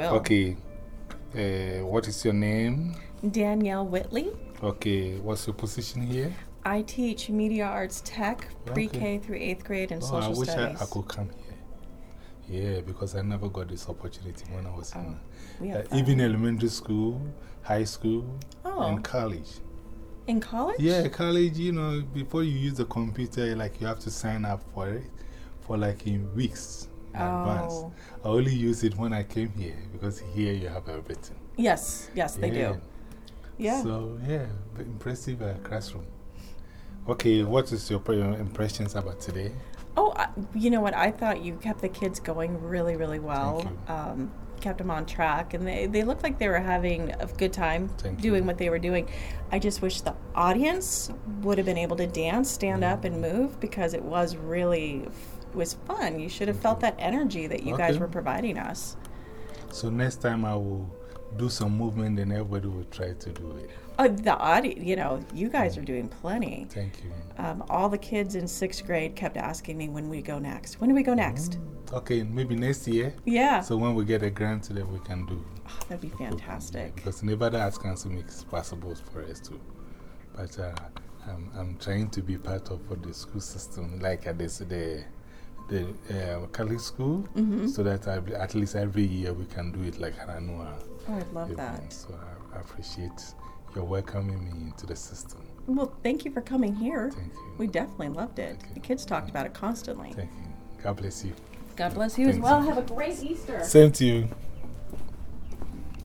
will. Okay. Uh, what is your name? Danielle Whitley. Okay. What's your position here? I teach media arts tech, pre K Okay. through eighth grade, and Oh, social I wish I, studies. I could come here. Yeah, because I never got this opportunity when I was in, uh, even elementary school, high school, Oh. and college. in college? Yeah, college, you know, before you use the computer, like you have to sign up for it for like in weeks in advance. Oh. I only use it when I came here because here you have everything. Yes, yes, they do. Yeah. So, yeah, impressive uh, classroom. Okay, what is your pre- impressions about today? Oh, I, you know what? I thought you kept the kids going really, really well. Thank you. Um, kept them on track, and they, they looked like they were having a good time Thank doing you. what they were doing. I just wish the audience would have been able to dance, stand up, and move because it was really was fun. You should have felt that energy that you guys were providing us. So, next time I will do some movement and everybody will try to do it. Uh, the audience, you know, you guys are doing plenty. Thank you. Um, all the kids in sixth grade kept asking me when we go next. When do we go next? Okay, maybe next year. Yeah, So, when we get a grant, then we can do. Oh, that'd be fantastic. Because Nevada Arts Council makes it possible for us to. But uh, I'm, I'm trying to be part of the school system, like at this, the, the uh, Catholic school, Mm-hmm. so that I, at least every year we can do it like an annual Oh, I'd love that. So I, I appreciate your welcoming me into the system. Well, thank you for coming here. Thank you. We definitely loved it. The kids talked about it constantly. Thank you. God bless you. God bless you as Thanks. well. Have a great Easter. Same to you.